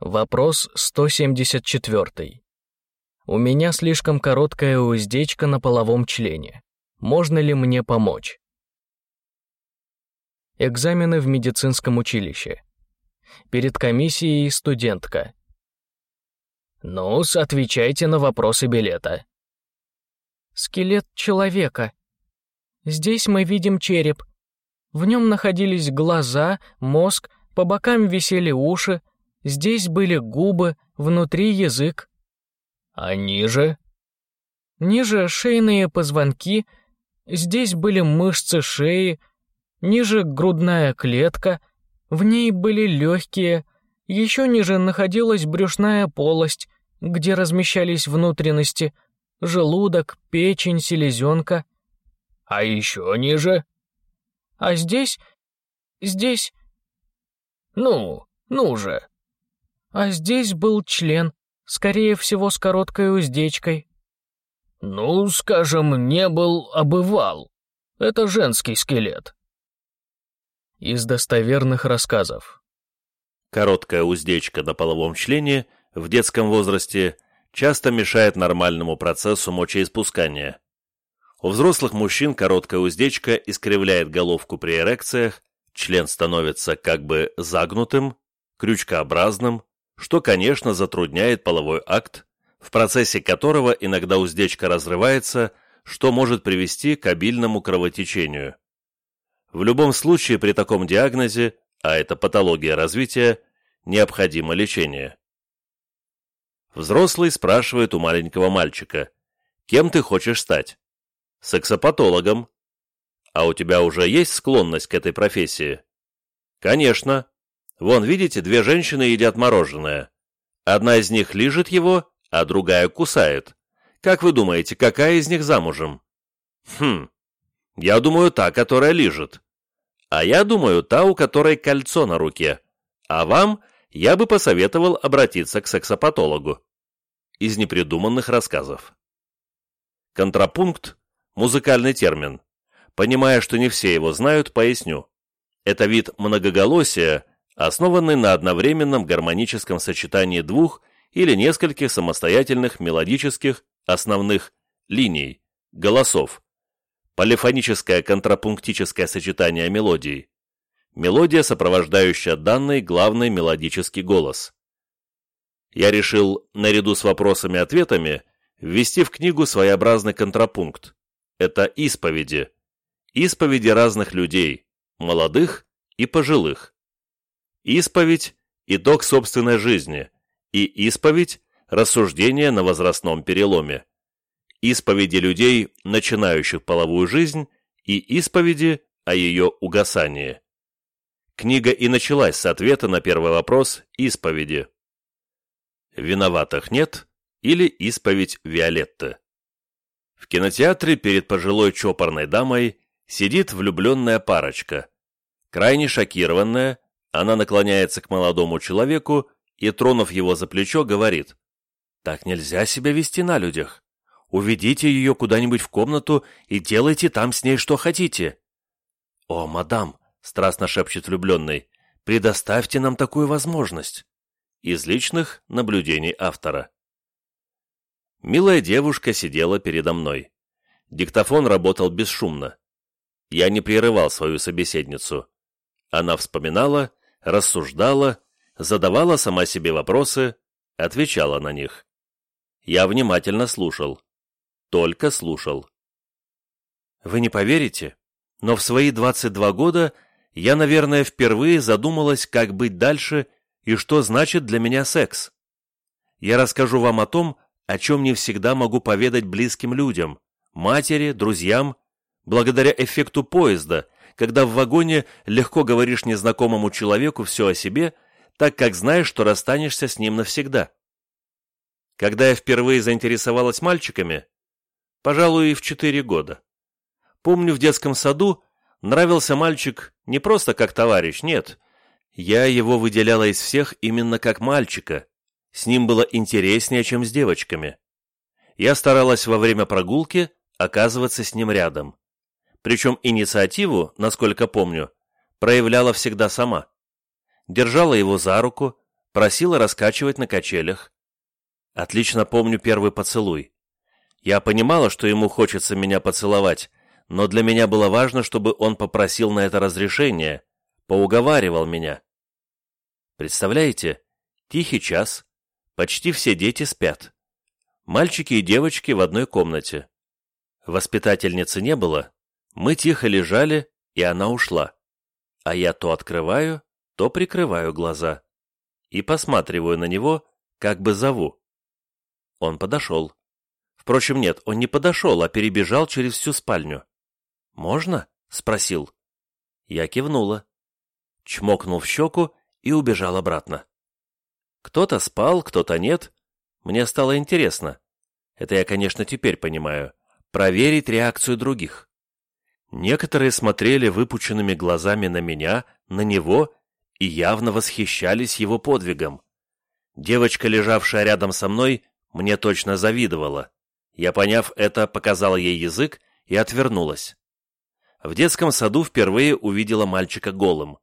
Вопрос 174. У меня слишком короткая уздечка на половом члене. Можно ли мне помочь? Экзамены в медицинском училище. Перед комиссией студентка. ну отвечайте на вопросы билета. Скелет человека. Здесь мы видим череп. В нем находились глаза, мозг, по бокам висели уши, здесь были губы, внутри язык. А ниже? Ниже шейные позвонки, здесь были мышцы шеи, ниже грудная клетка, в ней были легкие, еще ниже находилась брюшная полость, где размещались внутренности, желудок, печень, селезенка. А еще ниже? А здесь... здесь... Ну, ну же. А здесь был член, скорее всего, с короткой уздечкой. Ну, скажем, не был, а бывал. Это женский скелет. Из достоверных рассказов. Короткая уздечка на половом члене в детском возрасте часто мешает нормальному процессу мочеиспускания. У взрослых мужчин короткая уздечка искривляет головку при эрекциях, член становится как бы загнутым, крючкообразным, что, конечно, затрудняет половой акт, в процессе которого иногда уздечка разрывается, что может привести к обильному кровотечению. В любом случае при таком диагнозе, а это патология развития, необходимо лечение. Взрослый спрашивает у маленького мальчика, «Кем ты хочешь стать?» сексопатологом. А у тебя уже есть склонность к этой профессии? Конечно. Вон, видите, две женщины едят мороженое. Одна из них лижет его, а другая кусает. Как вы думаете, какая из них замужем? Хм, я думаю, та, которая лижет. А я думаю, та, у которой кольцо на руке. А вам я бы посоветовал обратиться к сексопатологу. Из непридуманных рассказов. Контрапункт Музыкальный термин. Понимая, что не все его знают, поясню. Это вид многоголосия, основанный на одновременном гармоническом сочетании двух или нескольких самостоятельных мелодических основных линий, голосов. Полифоническое контрапунктическое сочетание мелодий. Мелодия, сопровождающая данный главный мелодический голос. Я решил, наряду с вопросами-ответами, ввести в книгу своеобразный контрапункт, это исповеди. Исповеди разных людей, молодых и пожилых. Исповедь – итог собственной жизни, и исповедь – рассуждение на возрастном переломе. Исповеди людей, начинающих половую жизнь, и исповеди о ее угасании. Книга и началась с ответа на первый вопрос «Исповеди». «Виноватых нет» или «Исповедь Виолетты». В кинотеатре перед пожилой чопорной дамой сидит влюбленная парочка. Крайне шокированная, она наклоняется к молодому человеку и, тронув его за плечо, говорит, «Так нельзя себя вести на людях. Уведите ее куда-нибудь в комнату и делайте там с ней что хотите». «О, мадам», — страстно шепчет влюбленный, «предоставьте нам такую возможность». Из личных наблюдений автора. Милая девушка сидела передо мной. Диктофон работал бесшумно. Я не прерывал свою собеседницу. Она вспоминала, рассуждала, задавала сама себе вопросы, отвечала на них. Я внимательно слушал. Только слушал. Вы не поверите, но в свои 22 года я, наверное, впервые задумалась, как быть дальше и что значит для меня секс. Я расскажу вам о том, о чем не всегда могу поведать близким людям, матери, друзьям, благодаря эффекту поезда, когда в вагоне легко говоришь незнакомому человеку все о себе, так как знаешь, что расстанешься с ним навсегда. Когда я впервые заинтересовалась мальчиками, пожалуй, в четыре года. Помню, в детском саду нравился мальчик не просто как товарищ, нет. Я его выделяла из всех именно как мальчика, с ним было интереснее, чем с девочками. Я старалась во время прогулки оказываться с ним рядом. Причем инициативу, насколько помню, проявляла всегда сама. Держала его за руку, просила раскачивать на качелях. Отлично помню первый поцелуй. Я понимала, что ему хочется меня поцеловать, но для меня было важно, чтобы он попросил на это разрешение, поуговаривал меня. Представляете, тихий час, почти все дети спят. Мальчики и девочки в одной комнате. Воспитательницы не было, мы тихо лежали, и она ушла. А я то открываю, то прикрываю глаза и посматриваю на него, как бы зову. Он подошел. Впрочем, нет, он не подошел, а перебежал через всю спальню. «Можно?» — спросил. Я кивнула. Чмокнул в щеку и убежал обратно. Кто-то спал, кто-то нет. Мне стало интересно. Это я, конечно, теперь понимаю. Проверить реакцию других. Некоторые смотрели выпученными глазами на меня, на него и явно восхищались его подвигом. Девочка, лежавшая рядом со мной, мне точно завидовала. Я, поняв это, показала ей язык и отвернулась. В детском саду впервые увидела мальчика голым.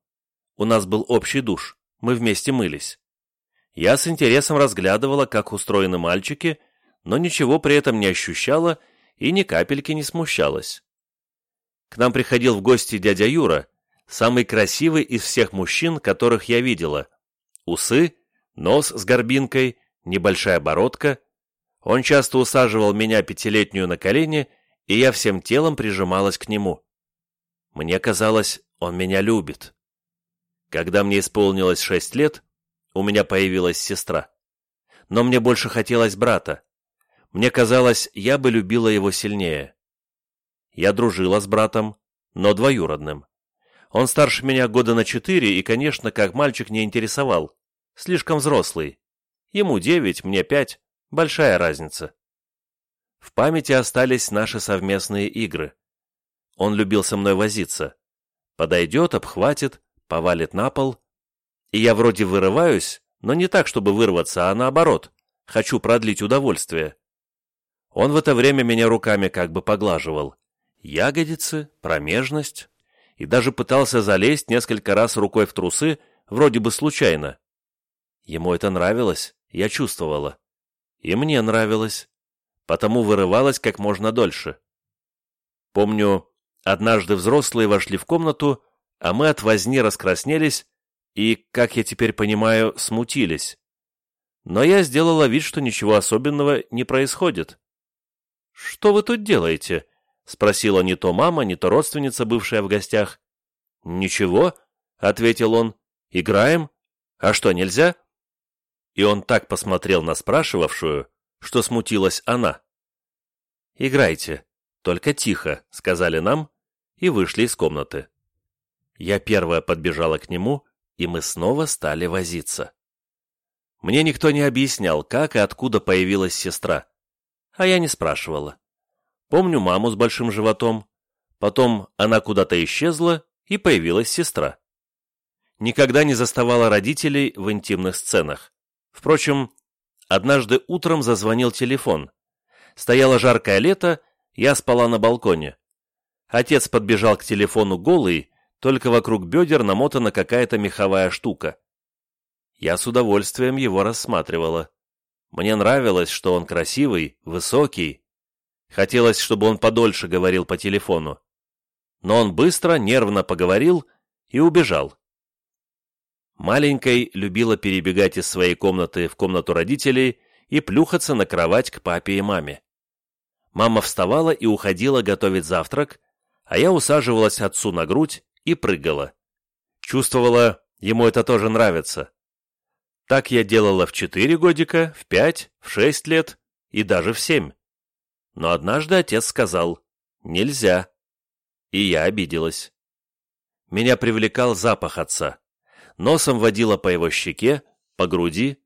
У нас был общий душ, мы вместе мылись. Я с интересом разглядывала, как устроены мальчики, но ничего при этом не ощущала и ни капельки не смущалась. К нам приходил в гости дядя Юра, самый красивый из всех мужчин, которых я видела. Усы, нос с горбинкой, небольшая бородка. Он часто усаживал меня пятилетнюю на колени, и я всем телом прижималась к нему. Мне казалось, он меня любит. Когда мне исполнилось шесть лет, у меня появилась сестра. Но мне больше хотелось брата. Мне казалось, я бы любила его сильнее. Я дружила с братом, но двоюродным. Он старше меня года на четыре и, конечно, как мальчик не интересовал. Слишком взрослый. Ему девять, мне пять. Большая разница. В памяти остались наши совместные игры. Он любил со мной возиться. Подойдет, обхватит, повалит на пол. И я вроде вырываюсь, но не так, чтобы вырваться, а наоборот. Хочу продлить удовольствие. Он в это время меня руками как бы поглаживал ягодицы, промежность, и даже пытался залезть несколько раз рукой в трусы, вроде бы случайно. Ему это нравилось, я чувствовала. И мне нравилось, потому вырывалась как можно дольше. Помню, однажды взрослые вошли в комнату, а мы от возни раскраснелись и, как я теперь понимаю, смутились. Но я сделала вид, что ничего особенного не происходит. «Что вы тут делаете?» Спросила не то мама, не то родственница, бывшая в гостях. «Ничего», — ответил он. «Играем? А что, нельзя?» И он так посмотрел на спрашивавшую, что смутилась она. «Играйте, только тихо», — сказали нам, и вышли из комнаты. Я первая подбежала к нему, и мы снова стали возиться. Мне никто не объяснял, как и откуда появилась сестра, а я не спрашивала. Помню маму с большим животом. Потом она куда-то исчезла, и появилась сестра. Никогда не заставала родителей в интимных сценах. Впрочем, однажды утром зазвонил телефон. Стояло жаркое лето, я спала на балконе. Отец подбежал к телефону голый, только вокруг бедер намотана какая-то меховая штука. Я с удовольствием его рассматривала. Мне нравилось, что он красивый, высокий, Хотелось, чтобы он подольше говорил по телефону. Но он быстро, нервно поговорил и убежал. Маленькой любила перебегать из своей комнаты в комнату родителей и плюхаться на кровать к папе и маме. Мама вставала и уходила готовить завтрак, а я усаживалась отцу на грудь и прыгала. Чувствовала, ему это тоже нравится. Так я делала в четыре годика, в пять, в шесть лет и даже в семь. Но однажды отец сказал «нельзя», и я обиделась. Меня привлекал запах отца. Носом водила по его щеке, по груди.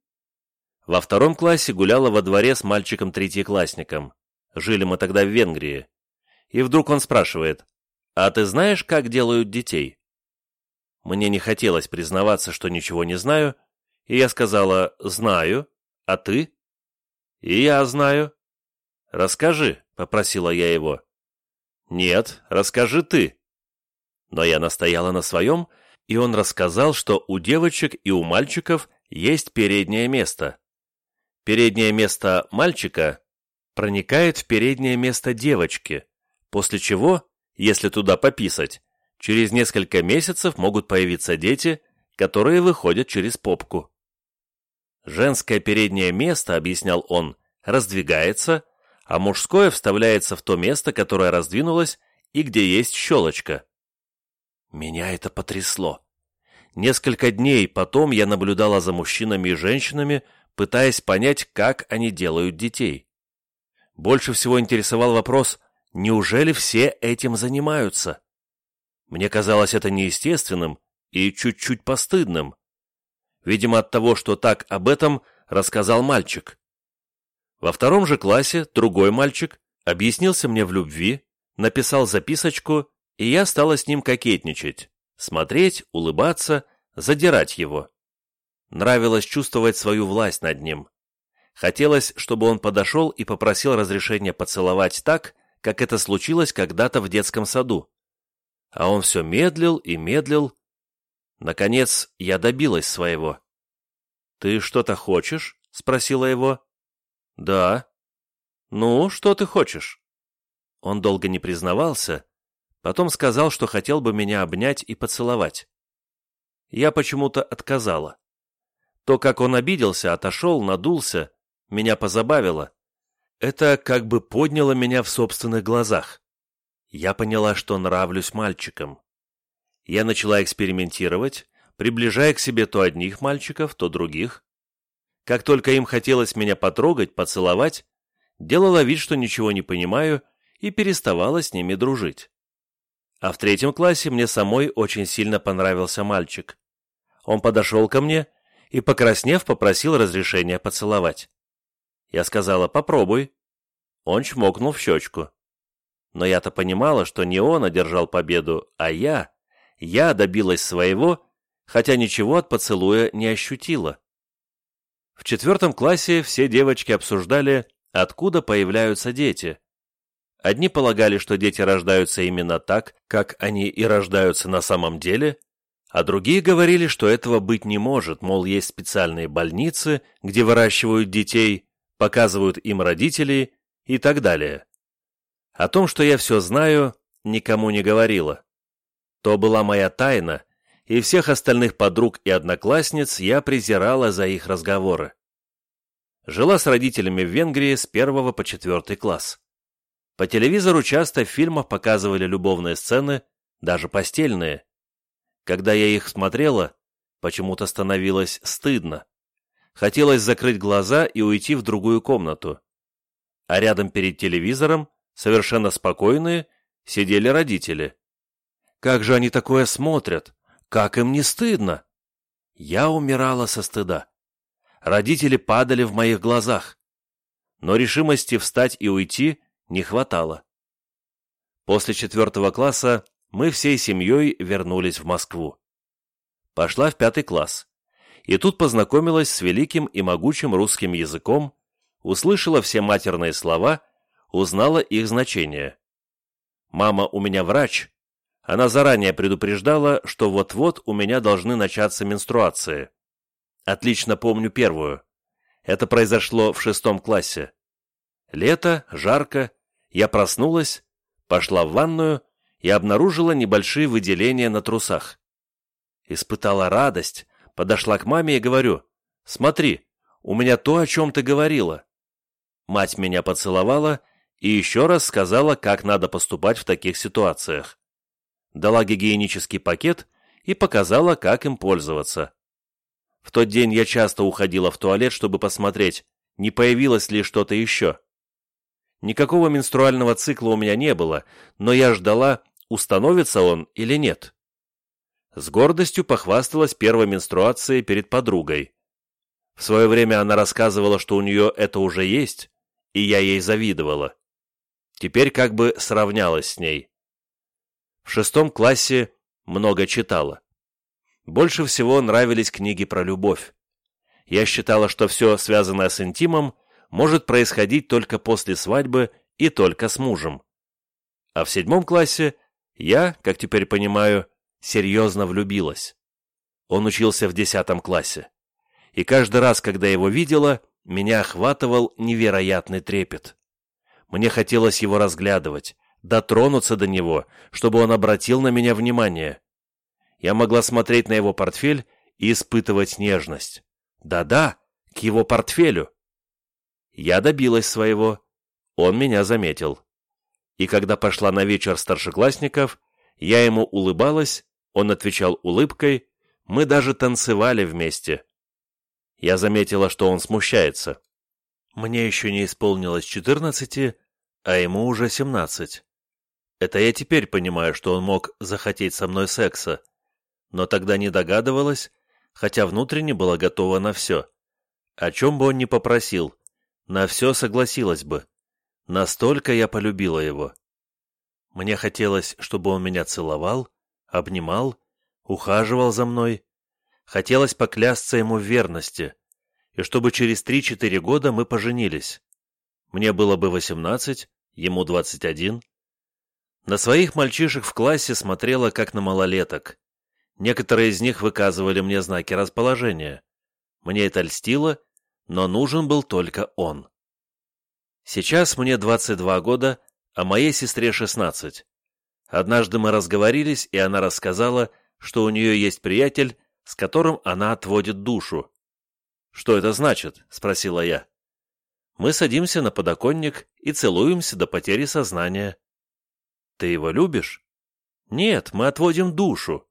Во втором классе гуляла во дворе с мальчиком-третьеклассником. Жили мы тогда в Венгрии. И вдруг он спрашивает, «А ты знаешь, как делают детей?» Мне не хотелось признаваться, что ничего не знаю, и я сказала «знаю, а ты?» «И я знаю», «Расскажи», — попросила я его. «Нет, расскажи ты». Но я настояла на своем, и он рассказал, что у девочек и у мальчиков есть переднее место. Переднее место мальчика проникает в переднее место девочки, после чего, если туда пописать, через несколько месяцев могут появиться дети, которые выходят через попку. Женское переднее место, объяснял он, раздвигается, а мужское вставляется в то место, которое раздвинулось и где есть щелочка. Меня это потрясло. Несколько дней потом я наблюдала за мужчинами и женщинами, пытаясь понять, как они делают детей. Больше всего интересовал вопрос, неужели все этим занимаются? Мне казалось это неестественным и чуть-чуть постыдным. Видимо, от того, что так об этом рассказал мальчик. Во втором же классе другой мальчик объяснился мне в любви, написал записочку, и я стала с ним кокетничать, смотреть, улыбаться, задирать его. Нравилось чувствовать свою власть над ним. Хотелось, чтобы он подошел и попросил разрешения поцеловать так, как это случилось когда-то в детском саду. А он все медлил и медлил. Наконец, я добилась своего. «Ты что-то хочешь?» — спросила его. «Да». «Ну, что ты хочешь?» Он долго не признавался, потом сказал, что хотел бы меня обнять и поцеловать. Я почему-то отказала. То, как он обиделся, отошел, надулся, меня позабавило. Это как бы подняло меня в собственных глазах. Я поняла, что нравлюсь мальчикам. Я начала экспериментировать, приближая к себе то одних мальчиков, то других. Как только им хотелось меня потрогать, поцеловать, делала вид, что ничего не понимаю, и переставала с ними дружить. А в третьем классе мне самой очень сильно понравился мальчик. Он подошел ко мне и, покраснев, попросил разрешения поцеловать. Я сказала «попробуй». Он чмокнул в щечку. Но я-то понимала, что не он одержал победу, а я. Я добилась своего, хотя ничего от поцелуя не ощутила. В четвертом классе все девочки обсуждали, откуда появляются дети. Одни полагали, что дети рождаются именно так, как они и рождаются на самом деле, а другие говорили, что этого быть не может, мол, есть специальные больницы, где выращивают детей, показывают им родителей и так далее. О том, что я все знаю, никому не говорила. То была моя тайна, и всех остальных подруг и одноклассниц я презирала за их разговоры. Жила с родителями в Венгрии с первого по четвертый класс. По телевизору часто в фильмах показывали любовные сцены, даже постельные. Когда я их смотрела, почему-то становилось стыдно. Хотелось закрыть глаза и уйти в другую комнату. А рядом перед телевизором, совершенно спокойные, сидели родители. Как же они такое смотрят? Как им не стыдно? Я умирала со стыда. Родители падали в моих глазах. Но решимости встать и уйти не хватало. После четвертого класса мы всей семьей вернулись в Москву. Пошла в пятый класс и тут познакомилась с великим и могучим русским языком, услышала все матерные слова, узнала их значение. Мама у меня врач, она заранее предупреждала, что вот-вот у меня должны начаться менструации. Отлично помню первую. Это произошло в шестом классе. Лето, жарко, я проснулась, пошла в ванную и обнаружила небольшие выделения на трусах. Испытала радость, подошла к маме и говорю, «Смотри, у меня то, о чем ты говорила». Мать меня поцеловала и еще раз сказала, как надо поступать в таких ситуациях. Дала гигиенический пакет и показала, как им пользоваться. В тот день я часто уходила в туалет, чтобы посмотреть, не появилось ли что-то еще. Никакого менструального цикла у меня не было, но я ждала, установится он или нет. С гордостью похвасталась первой менструацией перед подругой. В свое время она рассказывала, что у нее это уже есть, и я ей завидовала. Теперь как бы сравнялась с ней. В шестом классе много читала. Больше всего нравились книги про любовь. Я считала, что все, связанное с интимом, может происходить только после свадьбы и только с мужем. А в седьмом классе я, как теперь понимаю, серьезно влюбилась. Он учился в десятом классе. и каждый раз, когда его видела, меня охватывал невероятный трепет. Мне хотелось его разглядывать, дотронуться до него, чтобы он обратил на меня внимание. Я могла смотреть на его портфель и испытывать нежность. Да-да, к его портфелю. Я добилась своего. Он меня заметил. И когда пошла на вечер старшеклассников, я ему улыбалась, он отвечал улыбкой, мы даже танцевали вместе. Я заметила, что он смущается. Мне еще не исполнилось четырнадцати, а ему уже семнадцать. Это я теперь понимаю, что он мог захотеть со мной секса, но тогда не догадывалась, хотя внутренне была готова на все. О чем бы он ни попросил, на все согласилась бы. Настолько я полюбила его. Мне хотелось, чтобы он меня целовал, обнимал, ухаживал за мной. Хотелось поклясться ему в верности, и чтобы через три-четыре года мы поженились. Мне было бы восемнадцать, ему двадцать один. На своих мальчишек в классе смотрела, как на малолеток. Некоторые из них выказывали мне знаки расположения. Мне это льстило, но нужен был только он. Сейчас мне 22 года, а моей сестре 16. Однажды мы разговорились, и она рассказала, что у нее есть приятель, с которым она отводит душу. «Что это значит?» — спросила я. Мы садимся на подоконник и целуемся до потери сознания. «Ты его любишь?» «Нет, мы отводим душу.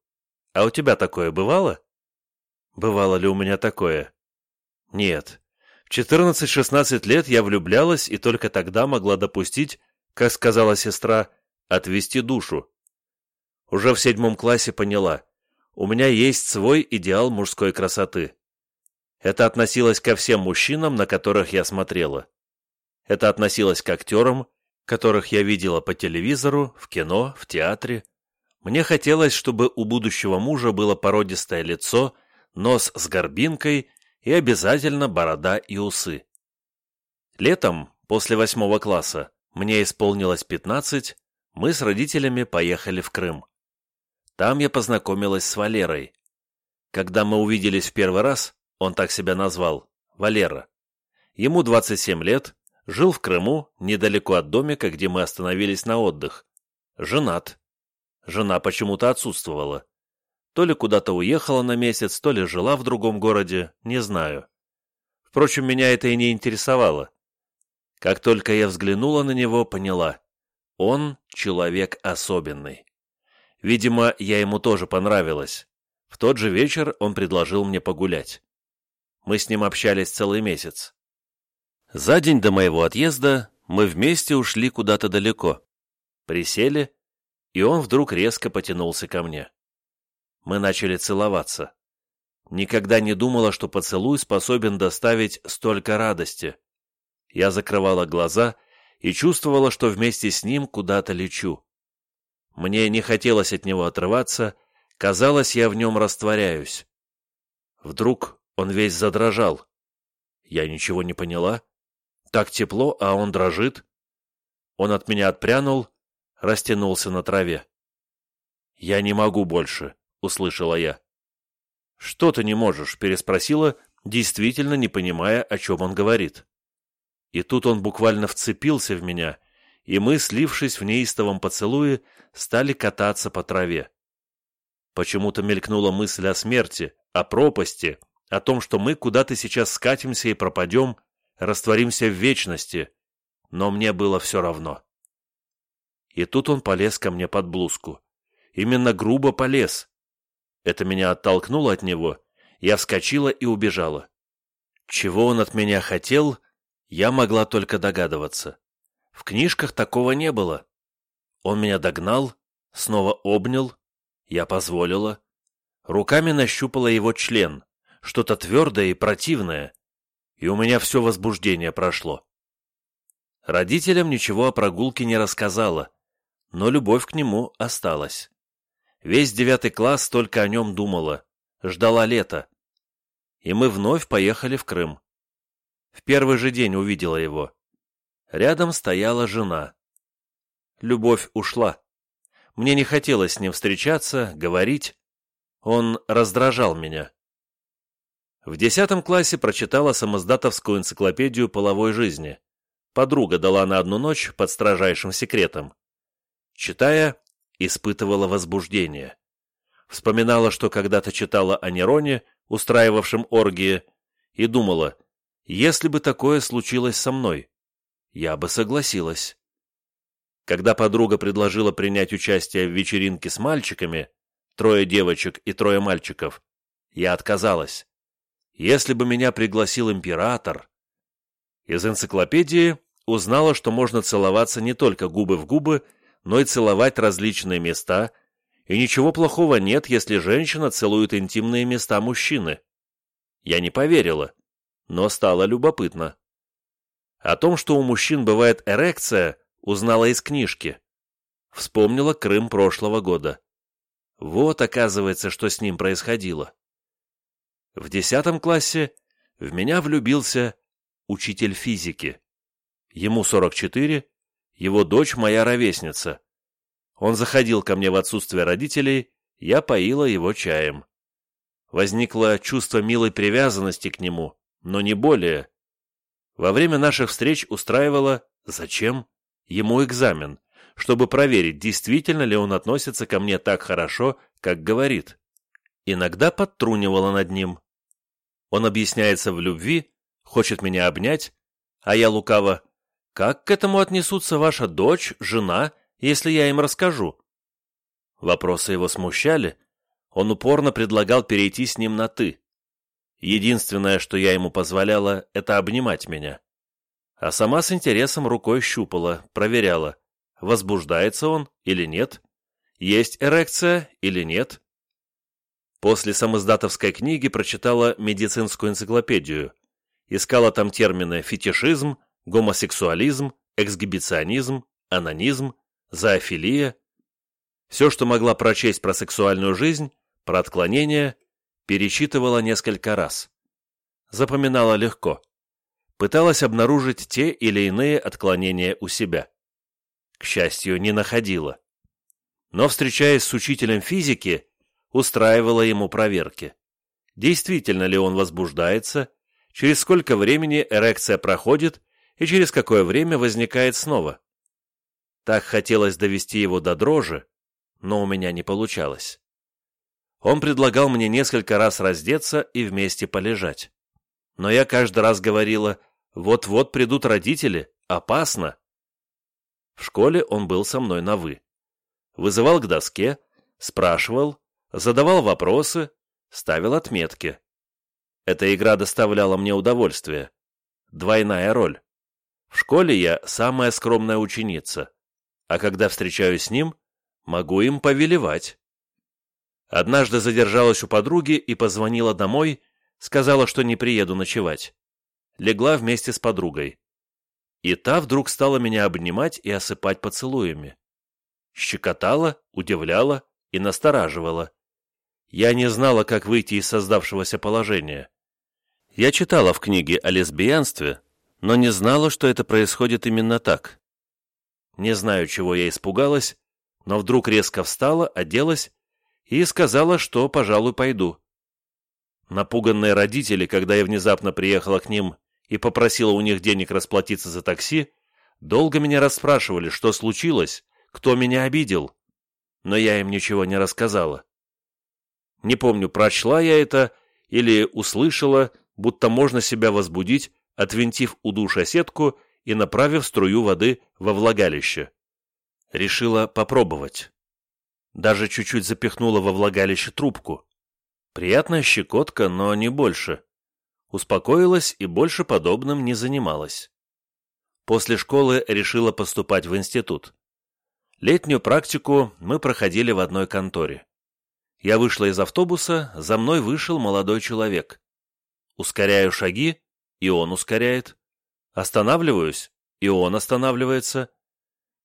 А у тебя такое бывало?» «Бывало ли у меня такое?» «Нет. В 14-16 лет я влюблялась и только тогда могла допустить, как сказала сестра, отвести душу. Уже в седьмом классе поняла, у меня есть свой идеал мужской красоты. Это относилось ко всем мужчинам, на которых я смотрела. Это относилось к актерам, которых я видела по телевизору, в кино, в театре. Мне хотелось, чтобы у будущего мужа было породистое лицо, нос с горбинкой и обязательно борода и усы. Летом, после восьмого класса, мне исполнилось пятнадцать, мы с родителями поехали в Крым. Там я познакомилась с Валерой. Когда мы увиделись в первый раз, он так себя назвал, Валера. Ему 27 лет, жил в Крыму, недалеко от домика, где мы остановились на отдых. Женат. Жена почему-то отсутствовала. То ли куда-то уехала на месяц, то ли жила в другом городе, не знаю. Впрочем, меня это и не интересовало. Как только я взглянула на него, поняла. Он человек особенный. Видимо, я ему тоже понравилась. В тот же вечер он предложил мне погулять. Мы с ним общались целый месяц. За день до моего отъезда мы вместе ушли куда-то далеко. Присели, и он вдруг резко потянулся ко мне. Мы начали целоваться. Никогда не думала, что поцелуй способен доставить столько радости. Я закрывала глаза и чувствовала, что вместе с ним куда-то лечу. Мне не хотелось от него отрываться, казалось, я в нем растворяюсь. Вдруг он весь задрожал. Я ничего не поняла. Так тепло, а он дрожит. Он от меня отпрянул, растянулся на траве. «Я не могу больше», — услышала я. «Что ты не можешь?» — переспросила, действительно не понимая, о чем он говорит. И тут он буквально вцепился в меня, и мы, слившись в неистовом поцелуе, стали кататься по траве. Почему-то мелькнула мысль о смерти, о пропасти, о том, что мы куда-то сейчас скатимся и пропадем, растворимся в вечности, но мне было все равно. И тут он полез ко мне под блузку. Именно грубо полез, это меня оттолкнуло от него, я вскочила и убежала. Чего он от меня хотел, я могла только догадываться. В книжках такого не было. Он меня догнал, снова обнял, я позволила. Руками нащупала его член, что-то твердое и противное, и у меня все возбуждение прошло. Родителям ничего о прогулке не рассказала, но любовь к нему осталась. Весь девятый класс только о нем думала, ждала лета. И мы вновь поехали в Крым. В первый же день увидела его. Рядом стояла жена. Любовь ушла. Мне не хотелось с ним встречаться, говорить. Он раздражал меня. В десятом классе прочитала самоздатовскую энциклопедию половой жизни. Подруга дала на одну ночь под строжайшим секретом. Читая, испытывала возбуждение. Вспоминала, что когда-то читала о Нероне, устраивавшем оргии, и думала, если бы такое случилось со мной, я бы согласилась. Когда подруга предложила принять участие в вечеринке с мальчиками, трое девочек и трое мальчиков, я отказалась. Если бы меня пригласил император... Из энциклопедии узнала, что можно целоваться не только губы в губы, но и целовать различные места, и ничего плохого нет, если женщина целует интимные места мужчины. Я не поверила, но стало любопытно. О том, что у мужчин бывает эрекция, узнала из книжки. Вспомнила Крым прошлого года. Вот, оказывается, что с ним происходило. В десятом классе в меня влюбился учитель физики. Ему 44, его дочь моя ровесница. Он заходил ко мне в отсутствие родителей, я поила его чаем. Возникло чувство милой привязанности к нему, но не более. Во время наших встреч устраивала, зачем, ему экзамен, чтобы проверить, действительно ли он относится ко мне так хорошо, как говорит. Иногда подтрунивала над ним. Он объясняется в любви, хочет меня обнять, а я лукаво, как к этому отнесутся ваша дочь, жена, если я им расскажу? Вопросы его смущали, он упорно предлагал перейти с ним на «ты». Единственное, что я ему позволяла, это обнимать меня. А сама с интересом рукой щупала, проверяла, возбуждается он или нет, есть эрекция или нет. После самоздатовской книги прочитала медицинскую энциклопедию, искала там термины фетишизм, гомосексуализм, эксгибиционизм, анонизм, зоофилия. Все, что могла прочесть про сексуальную жизнь, про отклонения, перечитывала несколько раз. Запоминала легко. Пыталась обнаружить те или иные отклонения у себя. К счастью, не находила. Но, встречаясь с учителем физики, устраивала ему проверки. Действительно ли он возбуждается, через сколько времени эрекция проходит и через какое время возникает снова. Так хотелось довести его до дрожи, но у меня не получалось. Он предлагал мне несколько раз раздеться и вместе полежать. Но я каждый раз говорила, вот-вот придут родители, опасно. В школе он был со мной на «вы». Вызывал к доске, спрашивал, задавал вопросы, ставил отметки. Эта игра доставляла мне удовольствие. Двойная роль. В школе я самая скромная ученица, а когда встречаюсь с ним, могу им повелевать. Однажды задержалась у подруги и позвонила домой, сказала, что не приеду ночевать. Легла вместе с подругой. И та вдруг стала меня обнимать и осыпать поцелуями. Щекотала, удивляла и настораживала. Я не знала, как выйти из создавшегося положения. Я читала в книге о лесбиянстве, но не знала, что это происходит именно так. Не знаю, чего я испугалась, но вдруг резко встала, оделась и сказала, что, пожалуй, пойду. Напуганные родители, когда я внезапно приехала к ним и попросила у них денег расплатиться за такси, долго меня расспрашивали, что случилось, кто меня обидел, но я им ничего не рассказала. Не помню, прочла я это или услышала, будто можно себя возбудить отвинтив удуша сетку и направив струю воды во влагалище. Решила попробовать. Даже чуть-чуть запихнула во влагалище трубку. Приятная щекотка, но не больше. Успокоилась и больше подобным не занималась. После школы решила поступать в институт. Летнюю практику мы проходили в одной конторе. Я вышла из автобуса, за мной вышел молодой человек. Ускоряю шаги, и он ускоряет. Останавливаюсь, и он останавливается.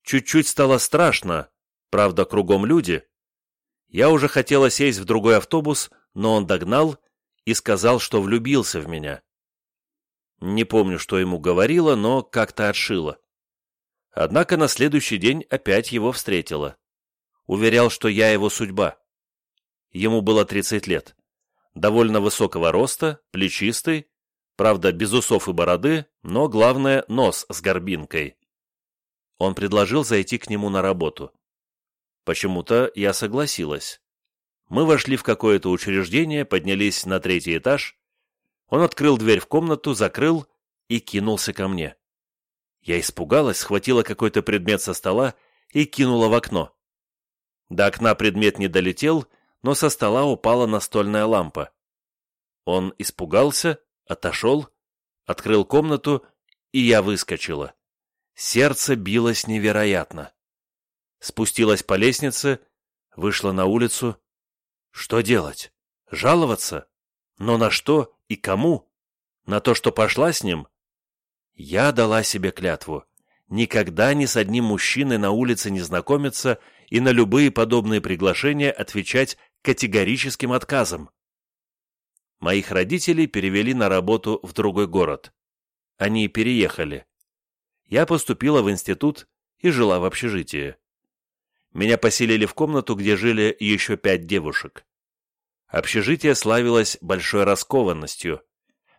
Чуть-чуть стало страшно, правда, кругом люди. Я уже хотела сесть в другой автобус, но он догнал и сказал, что влюбился в меня. Не помню, что ему говорила, но как-то отшила. Однако на следующий день опять его встретила. Уверял, что я его судьба. Ему было 30 лет. довольно высокого роста, плечистый, правда, без усов и бороды, но, главное, нос с горбинкой. Он предложил зайти к нему на работу. Почему-то я согласилась. Мы вошли в какое-то учреждение, поднялись на третий этаж. Он открыл дверь в комнату, закрыл и кинулся ко мне. Я испугалась, схватила какой-то предмет со стола и кинула в окно. До окна предмет не долетел, но со стола упала настольная лампа. Он испугался, отошел, открыл комнату, и я выскочила. Сердце билось невероятно. Спустилась по лестнице, вышла на улицу. Что делать? Жаловаться? Но на что и кому? На то, что пошла с ним? Я дала себе клятву. Никогда ни с одним мужчиной на улице не знакомиться и на любые подобные приглашения отвечать категорическим отказом. Моих родителей перевели на работу в другой город. Они переехали. Я поступила в институт и жила в общежитии. Меня поселили в комнату, где жили еще пять девушек. Общежитие славилось большой раскованностью.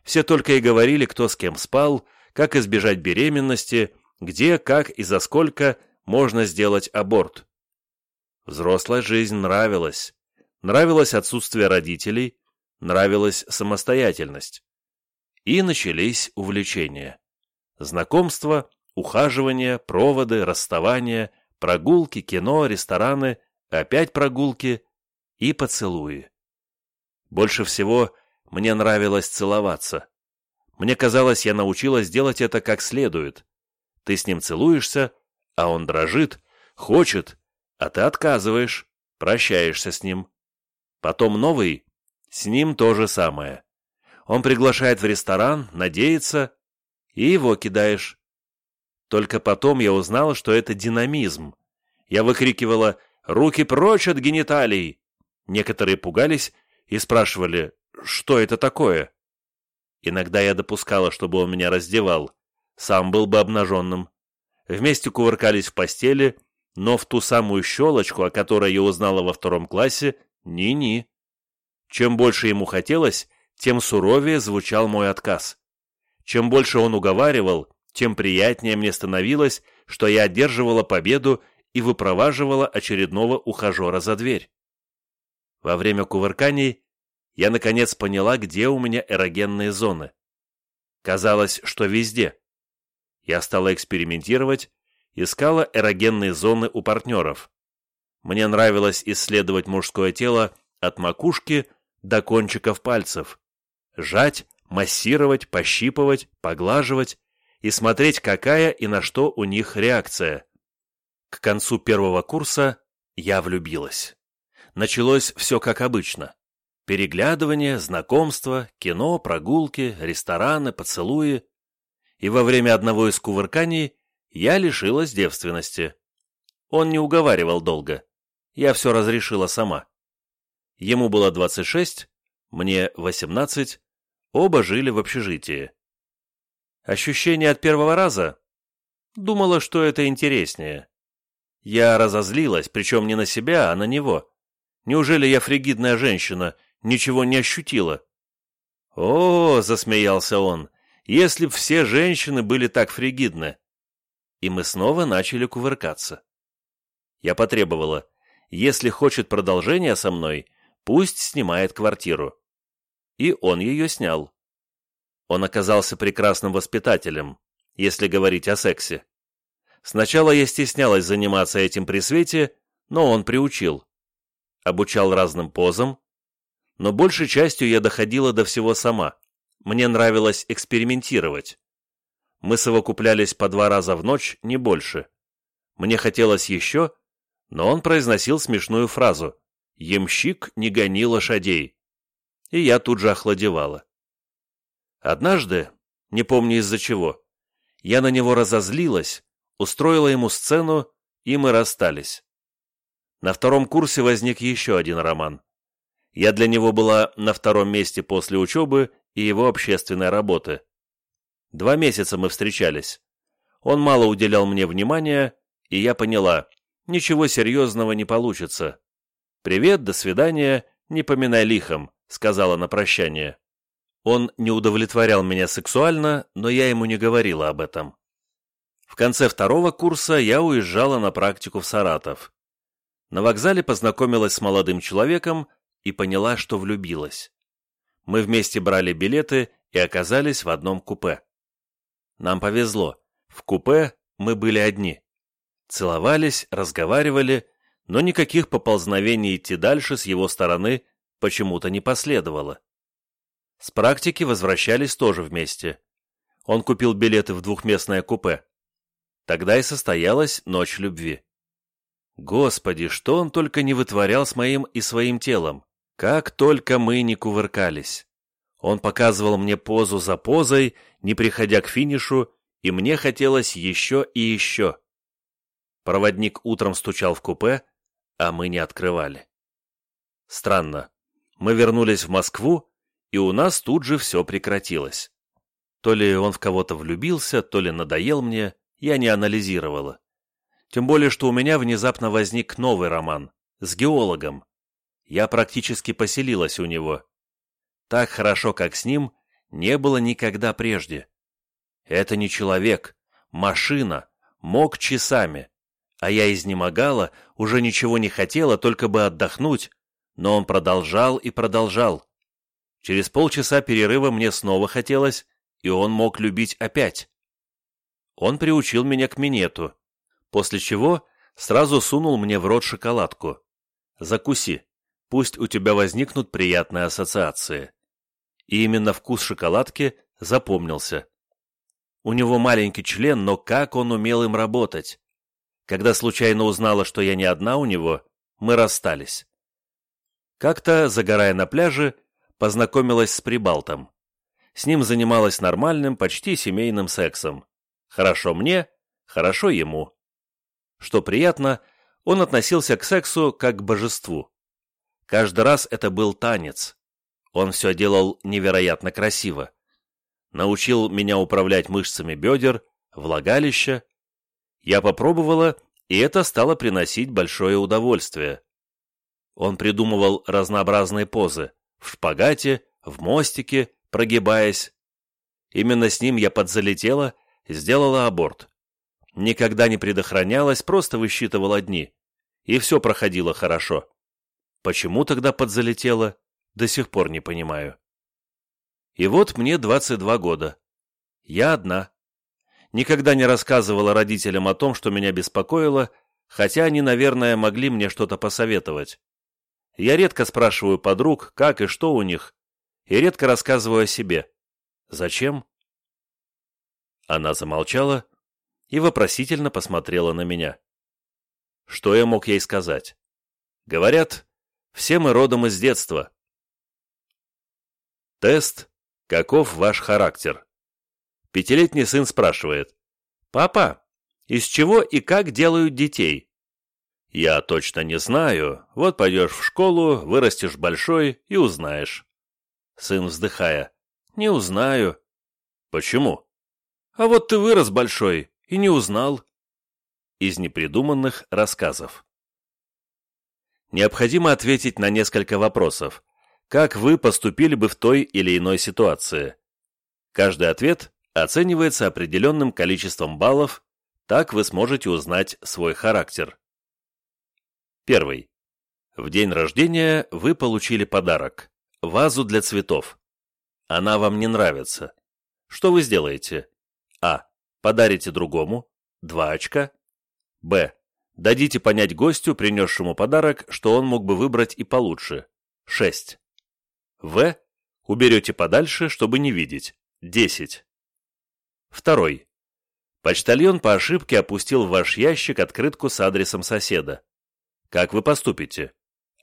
Все только и говорили, кто с кем спал, как избежать беременности, где, как и за сколько можно сделать аборт. Взрослая жизнь нравилась. Нравилось отсутствие родителей, нравилась самостоятельность. И начались увлечения. Знакомства, ухаживания, проводы, расставания, прогулки, кино, рестораны, опять прогулки и поцелуи. Больше всего мне нравилось целоваться. Мне казалось, я научилась делать это как следует. Ты с ним целуешься, а он дрожит, хочет, а ты отказываешь, прощаешься с ним. Потом новый, с ним то же самое. Он приглашает в ресторан, надеется, и его кидаешь. Только потом я узнала, что это динамизм. Я выкрикивала «Руки прочь от гениталий!» Некоторые пугались и спрашивали «Что это такое?» Иногда я допускала, чтобы он меня раздевал. Сам был бы обнаженным. Вместе кувыркались в постели, но в ту самую щелочку, о которой я узнала во втором классе, ни-ни. Чем больше ему хотелось, тем суровее звучал мой отказ. Чем больше он уговаривал, тем приятнее мне становилось, что я одерживала победу и выпроваживала очередного ухажера за дверь. Во время кувырканий я наконец поняла, где у меня эрогенные зоны. Казалось, что везде. Я стала экспериментировать, искала эрогенные зоны у партнеров. Мне нравилось исследовать мужское тело от макушки до кончиков пальцев. Жать, массировать, пощипывать, поглаживать и смотреть, какая и на что у них реакция. К концу первого курса я влюбилась. Началось все как обычно. Переглядывание, знакомство, кино, прогулки, рестораны, поцелуи. И во время одного из кувырканий я лишилась девственности. Он не уговаривал долго. Я все разрешила сама. Ему было 26, мне 18, оба жили в общежитии. Ощущение от первого раза? Думала, что это интереснее. Я разозлилась, причем не на себя, а на него. Неужели я фригидная женщина, ничего не ощутила? «О, — засмеялся он, — если б все женщины были так фригидны!» И мы снова начали кувыркаться. Я потребовала, если хочет продолжения со мной, пусть снимает квартиру. И он ее снял. Он оказался прекрасным воспитателем, если говорить о сексе. Сначала я стеснялась заниматься этим при свете, но он приучил. Обучал разным позам, но большей частью я доходила до всего сама. Мне нравилось экспериментировать. Мы совокуплялись по два раза в ночь, не больше. Мне хотелось еще, но он произносил смешную фразу «Ямщик, не гони лошадей». И я тут же охладевала. Однажды, не помню из-за чего, я на него разозлилась, устроила ему сцену, и мы расстались. На втором курсе возник еще один роман. Я для него была на втором месте после учебы и его общественной работы. Два месяца мы встречались. Он мало уделял мне внимания, и я поняла, ничего серьезного не получится. Привет, до свидания, не поминай лихом. — сказала на прощание. Он не удовлетворял меня сексуально, но я ему не говорила об этом. В конце второго курса я уезжала на практику в Саратов. На вокзале познакомилась с молодым человеком и поняла, что влюбилась. Мы вместе брали билеты и оказались в одном купе. Нам повезло. В купе мы были одни. Целовались, разговаривали, но никаких поползновений идти дальше с его стороны почему-то не последовало. С практики возвращались тоже вместе. Он купил билеты в двухместное купе. Тогда и состоялась ночь любви. Господи, что он только не вытворял с моим и своим телом. Как только мы не кувыркались. Он показывал мне позу за позой, не приходя к финишу, и мне хотелось еще и еще. Проводник утром стучал в купе, а мы не открывали. Странно. Мы вернулись в Москву, и у нас тут же все прекратилось. То ли он в кого-то влюбился, то ли надоел мне, я не анализировала. Тем более, что у меня внезапно возник новый роман с геологом. Я практически поселилась у него. Так хорошо, как с ним, не было никогда прежде. Это не человек, машина, мог часами. А я изнемогала, уже ничего не хотела, только бы отдохнуть, но он продолжал и продолжал. Через полчаса перерыва мне снова хотелось, и он мог любить опять. Он приучил меня к минету, после чего сразу сунул мне в рот шоколадку. «Закуси, пусть у тебя возникнут приятные ассоциации». И именно вкус шоколадки запомнился. У него маленький член, но как он умел им работать. Когда случайно узнала, что я не одна у него, мы расстались. Как-то, загорая на пляже, познакомилась с Прибалтом. С ним занималась нормальным, почти семейным сексом. Хорошо мне, хорошо ему. Что приятно, он относился к сексу как к божеству. Каждый раз это был танец. Он все делал невероятно красиво. Научил меня управлять мышцами бедер, влагалища. Я попробовала, и это стало приносить большое удовольствие. Он придумывал разнообразные позы в шпагате, в мостике, прогибаясь. Именно с ним я подзалетела, сделала аборт. Никогда не предохранялась, просто высчитывала дни. И все проходило хорошо. Почему тогда подзалетела, до сих пор не понимаю. И вот мне 22 года. Я одна. Никогда не рассказывала родителям о том, что меня беспокоило, хотя они, наверное, могли мне что-то посоветовать. Я редко спрашиваю подруг, как и что у них, и редко рассказываю о себе. Зачем? Она замолчала и вопросительно посмотрела на меня. Что я мог ей сказать? Говорят, все мы родом из детства. Тест «Каков ваш характер?» Пятилетний сын спрашивает. «Папа, из чего и как делают детей?» «Я точно не знаю. Вот пойдешь в школу, вырастешь большой и узнаешь». Сын вздыхая. «Не узнаю». «Почему?» «А вот ты вырос большой и не узнал». Из непридуманных рассказов. Необходимо ответить на несколько вопросов. Как вы поступили бы в той или иной ситуации? Каждый ответ оценивается определенным количеством баллов, так вы сможете узнать свой характер. Первый. В день рождения вы получили подарок – вазу для цветов. Она вам не нравится. Что вы сделаете? А. Подарите другому – 2 очка. Б. Дадите понять гостю, принесшему подарок, что он мог бы выбрать и получше – 6. В. Уберете подальше, чтобы не видеть – 10. Второй. Почтальон по ошибке опустил в ваш ящик открытку с адресом соседа. Как вы поступите?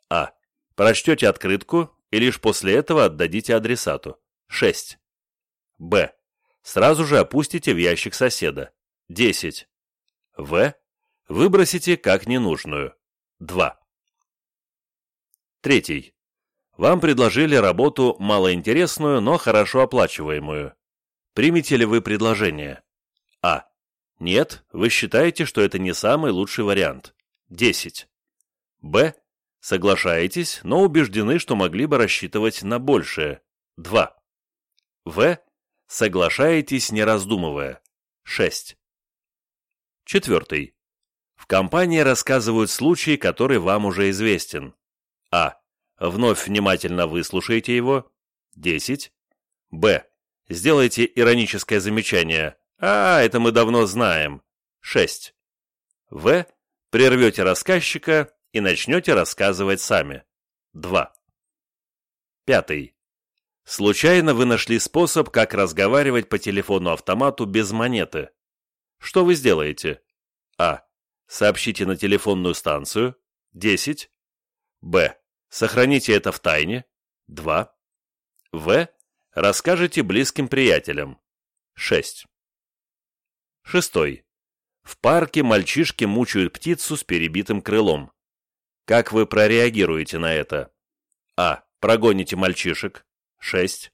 А. Прочтете открытку и лишь после этого отдадите адресату. 6. Б. Сразу же опустите в ящик соседа. 10. В. Выбросите как ненужную. 2. Третий. Вам предложили работу малоинтересную, но хорошо оплачиваемую. Примете ли вы предложение? А. Нет, вы считаете, что это не самый лучший вариант. 10. Б. Соглашаетесь, но убеждены, что могли бы рассчитывать на большее. 2. В. Соглашаетесь, не раздумывая. 6. Четвертый. В компании рассказывают случай, который вам уже известен. А. Вновь внимательно выслушайте его. 10. Б. Сделайте ироническое замечание. А, это мы давно знаем. 6. В. Прервете рассказчика и начнете рассказывать сами. 2. Пятый. Случайно вы нашли способ, как разговаривать по телефону-автомату без монеты. Что вы сделаете? А. Сообщите на телефонную станцию. 10. Б. Сохраните это в тайне. 2. В. Расскажите близким приятелям. 6. Шестой. В парке мальчишки мучают птицу с перебитым крылом. Как вы прореагируете на это? А. Прогоните мальчишек. 6.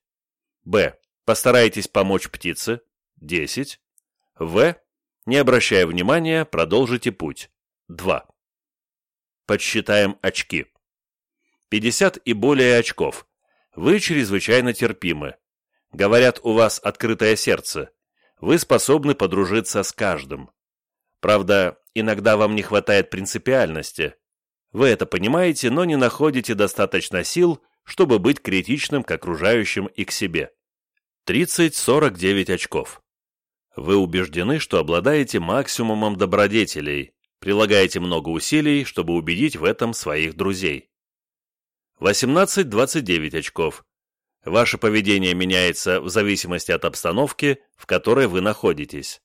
Б. Постарайтесь помочь птице. 10. В. Не обращая внимания, продолжите путь. 2. Подсчитаем очки. 50 и более очков. Вы чрезвычайно терпимы. Говорят, у вас открытое сердце. Вы способны подружиться с каждым. Правда, иногда вам не хватает принципиальности. Вы это понимаете, но не находите достаточно сил, чтобы быть критичным к окружающим и к себе. 30-49 очков. Вы убеждены, что обладаете максимумом добродетелей, прилагаете много усилий, чтобы убедить в этом своих друзей. 18-29 очков. Ваше поведение меняется в зависимости от обстановки, в которой вы находитесь.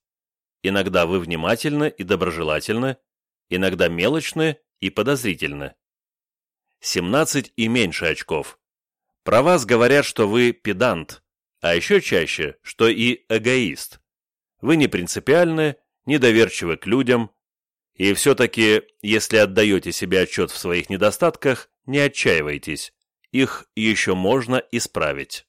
Иногда вы внимательны и доброжелательны, иногда мелочны и подозрительны. 17 и меньше очков. Про вас говорят, что вы педант, а еще чаще, что и эгоист. Вы не принципиальны, недоверчивы к людям, и все-таки, если отдаете себе отчет в своих недостатках, не отчаивайтесь, их еще можно исправить.